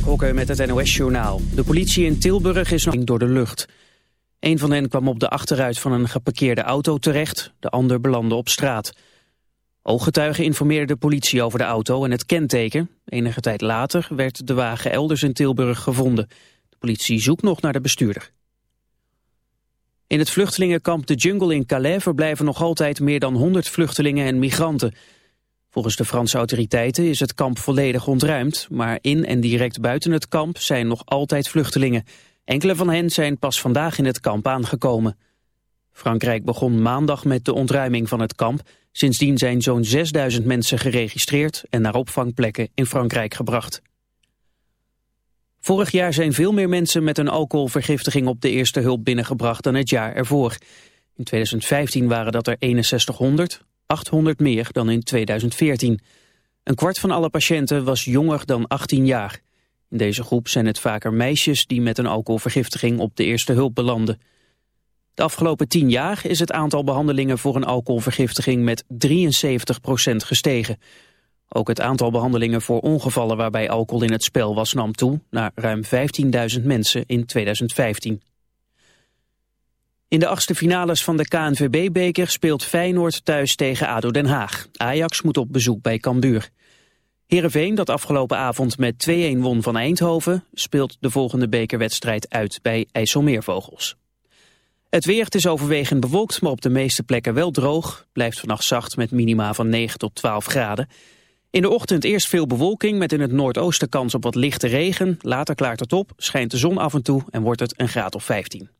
Mark Hokker met het NOS-journaal. De politie in Tilburg is nog door de lucht. Een van hen kwam op de achteruit van een geparkeerde auto terecht. De ander belandde op straat. Ooggetuigen informeerden de politie over de auto en het kenteken. Enige tijd later werd de wagen elders in Tilburg gevonden. De politie zoekt nog naar de bestuurder. In het vluchtelingenkamp De Jungle in Calais verblijven nog altijd meer dan 100 vluchtelingen en migranten... Volgens de Franse autoriteiten is het kamp volledig ontruimd, maar in en direct buiten het kamp zijn nog altijd vluchtelingen. Enkele van hen zijn pas vandaag in het kamp aangekomen. Frankrijk begon maandag met de ontruiming van het kamp. Sindsdien zijn zo'n 6000 mensen geregistreerd en naar opvangplekken in Frankrijk gebracht. Vorig jaar zijn veel meer mensen met een alcoholvergiftiging op de eerste hulp binnengebracht dan het jaar ervoor. In 2015 waren dat er 6100, 800 meer dan in 2014. Een kwart van alle patiënten was jonger dan 18 jaar. In deze groep zijn het vaker meisjes die met een alcoholvergiftiging op de eerste hulp belanden. De afgelopen 10 jaar is het aantal behandelingen voor een alcoholvergiftiging met 73% gestegen. Ook het aantal behandelingen voor ongevallen waarbij alcohol in het spel was nam toe naar ruim 15.000 mensen in 2015. In de achtste finales van de KNVB-beker speelt Feyenoord thuis tegen ADO Den Haag. Ajax moet op bezoek bij Cambuur. Heerenveen, dat afgelopen avond met 2-1 won van Eindhoven... speelt de volgende bekerwedstrijd uit bij IJsselmeervogels. Het weer is overwegend bewolkt, maar op de meeste plekken wel droog. Blijft vannacht zacht met minima van 9 tot 12 graden. In de ochtend eerst veel bewolking met in het noordoosten kans op wat lichte regen. Later klaart het op, schijnt de zon af en toe en wordt het een graad of 15.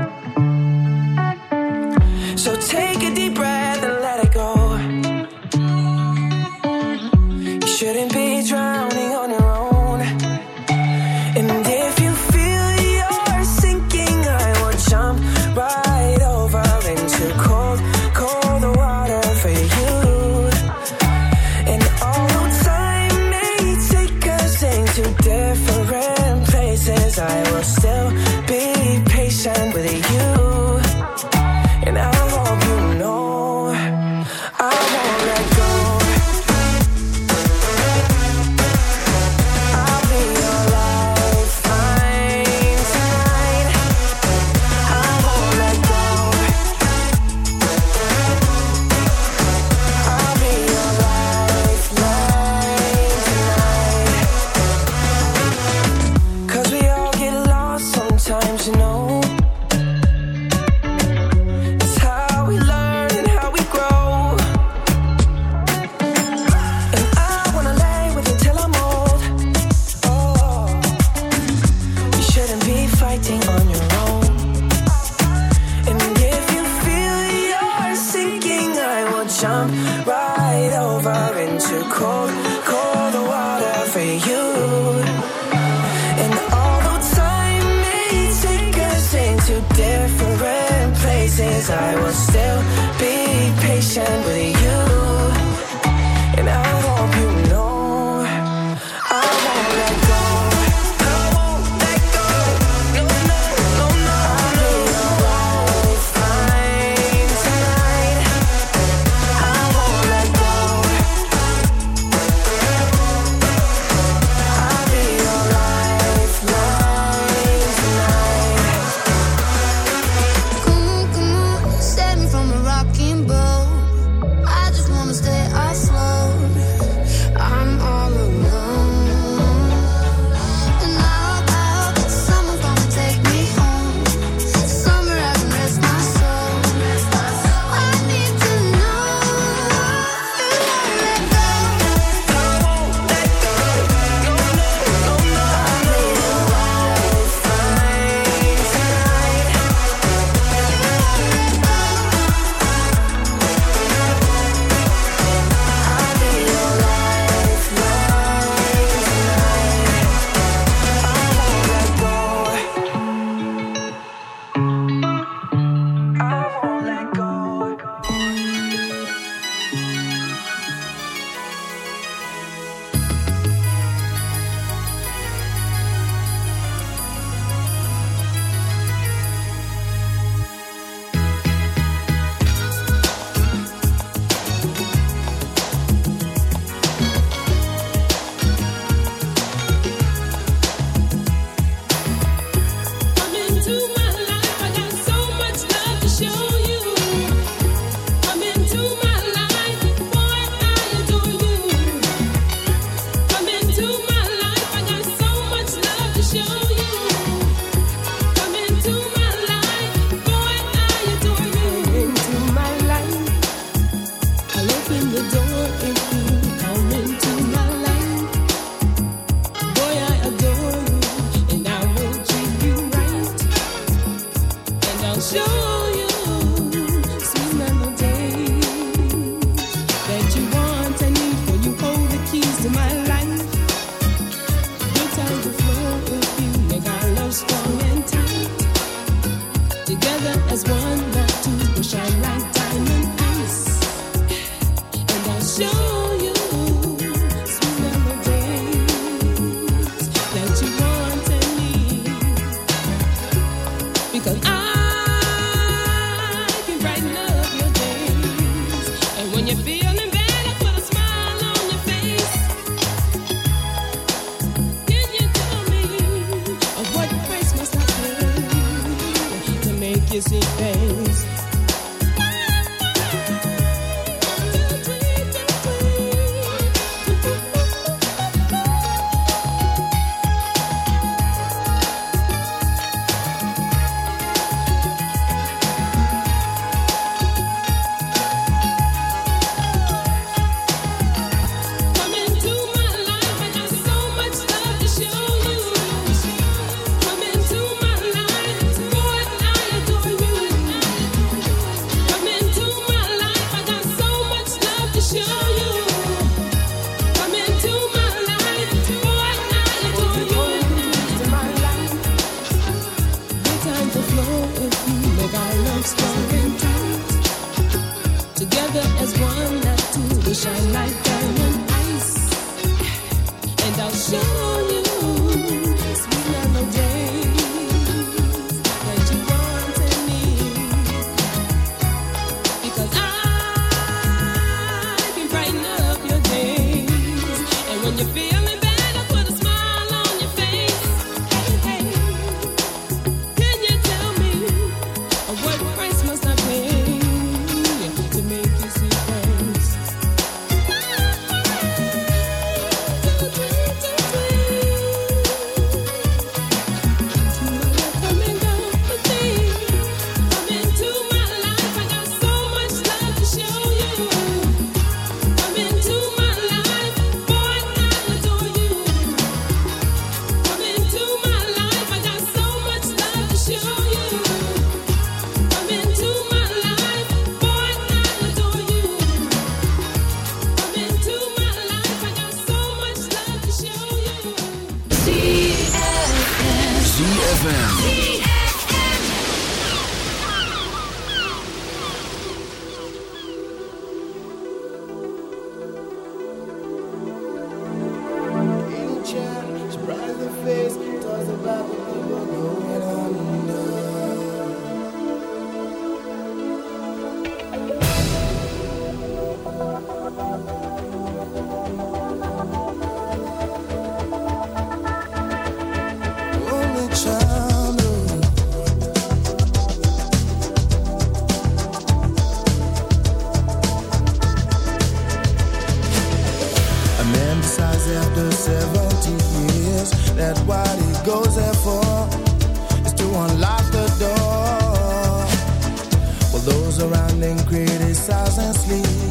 And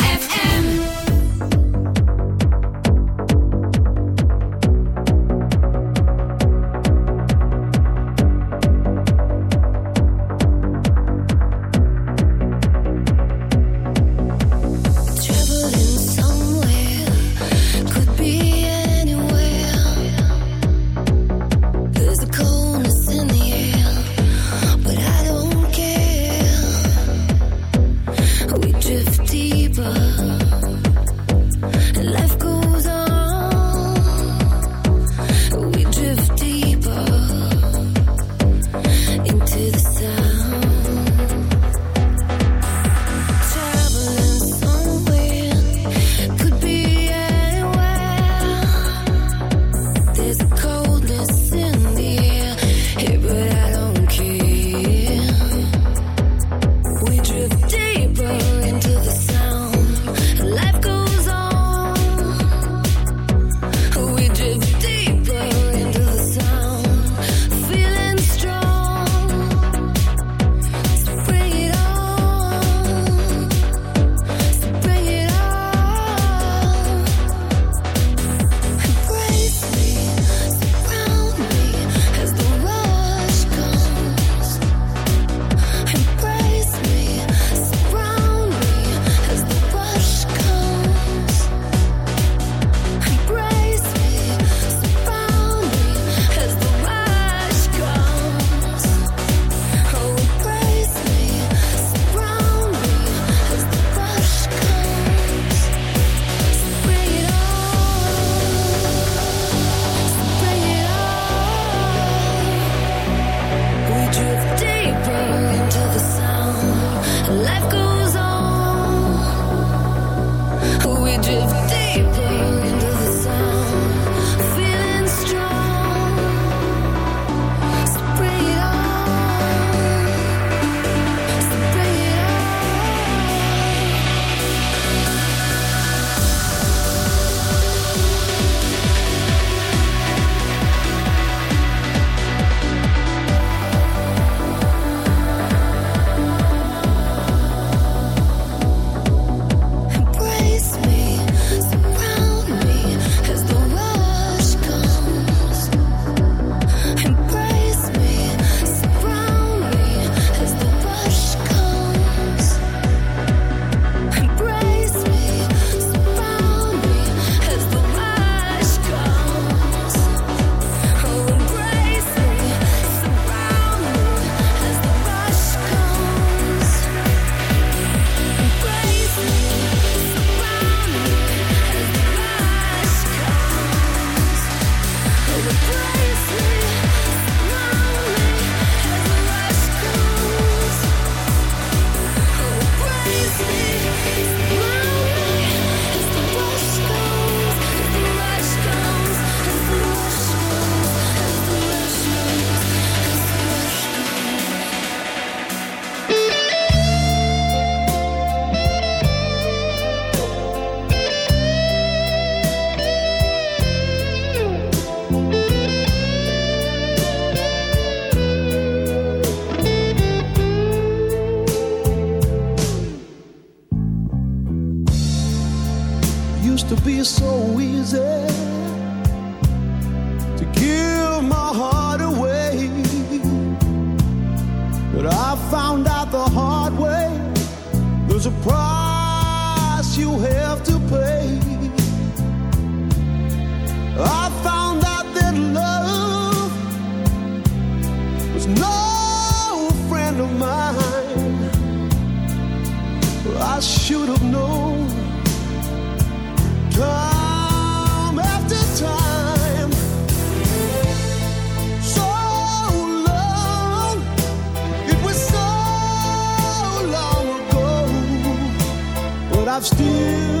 Still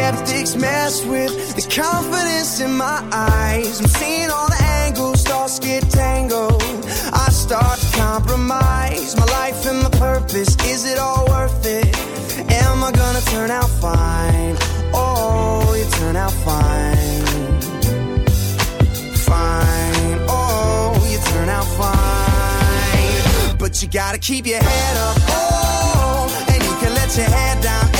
Skeptics, mess with the confidence in my eyes. I'm seeing all the angles, thoughts get tangled. I start to compromise my life and my purpose. Is it all worth it? Am I gonna turn out fine? Oh, you turn out fine fine. Oh, you turn out fine. But you gotta keep your head up. Oh, and you can let your head down.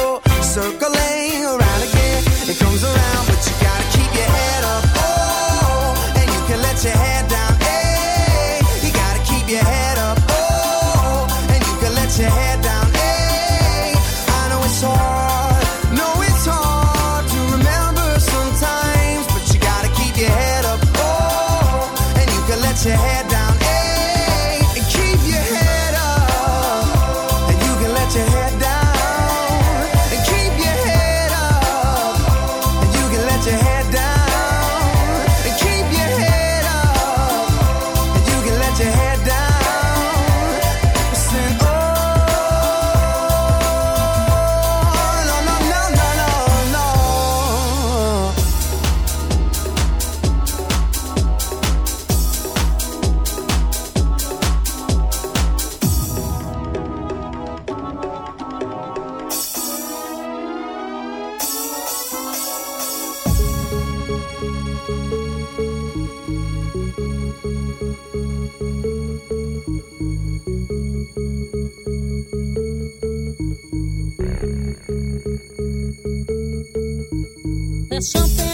There's something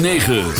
9.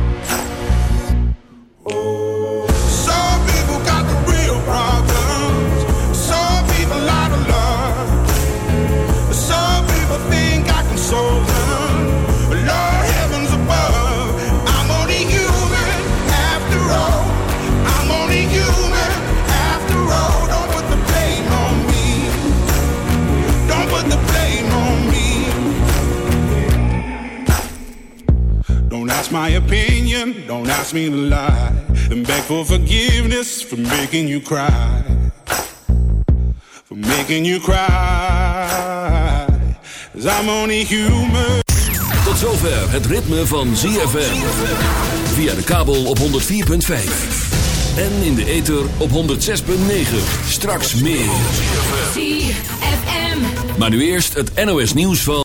My opinion, don't ask me to lie. And beg for forgiveness for making you cry. For making you cry. Cause I'm only human. Tot zover het ritme van ZFM. Via de kabel op 104.5. En in de ether op 106.9. Straks meer. ZFM. Maar nu eerst het NOS nieuws van...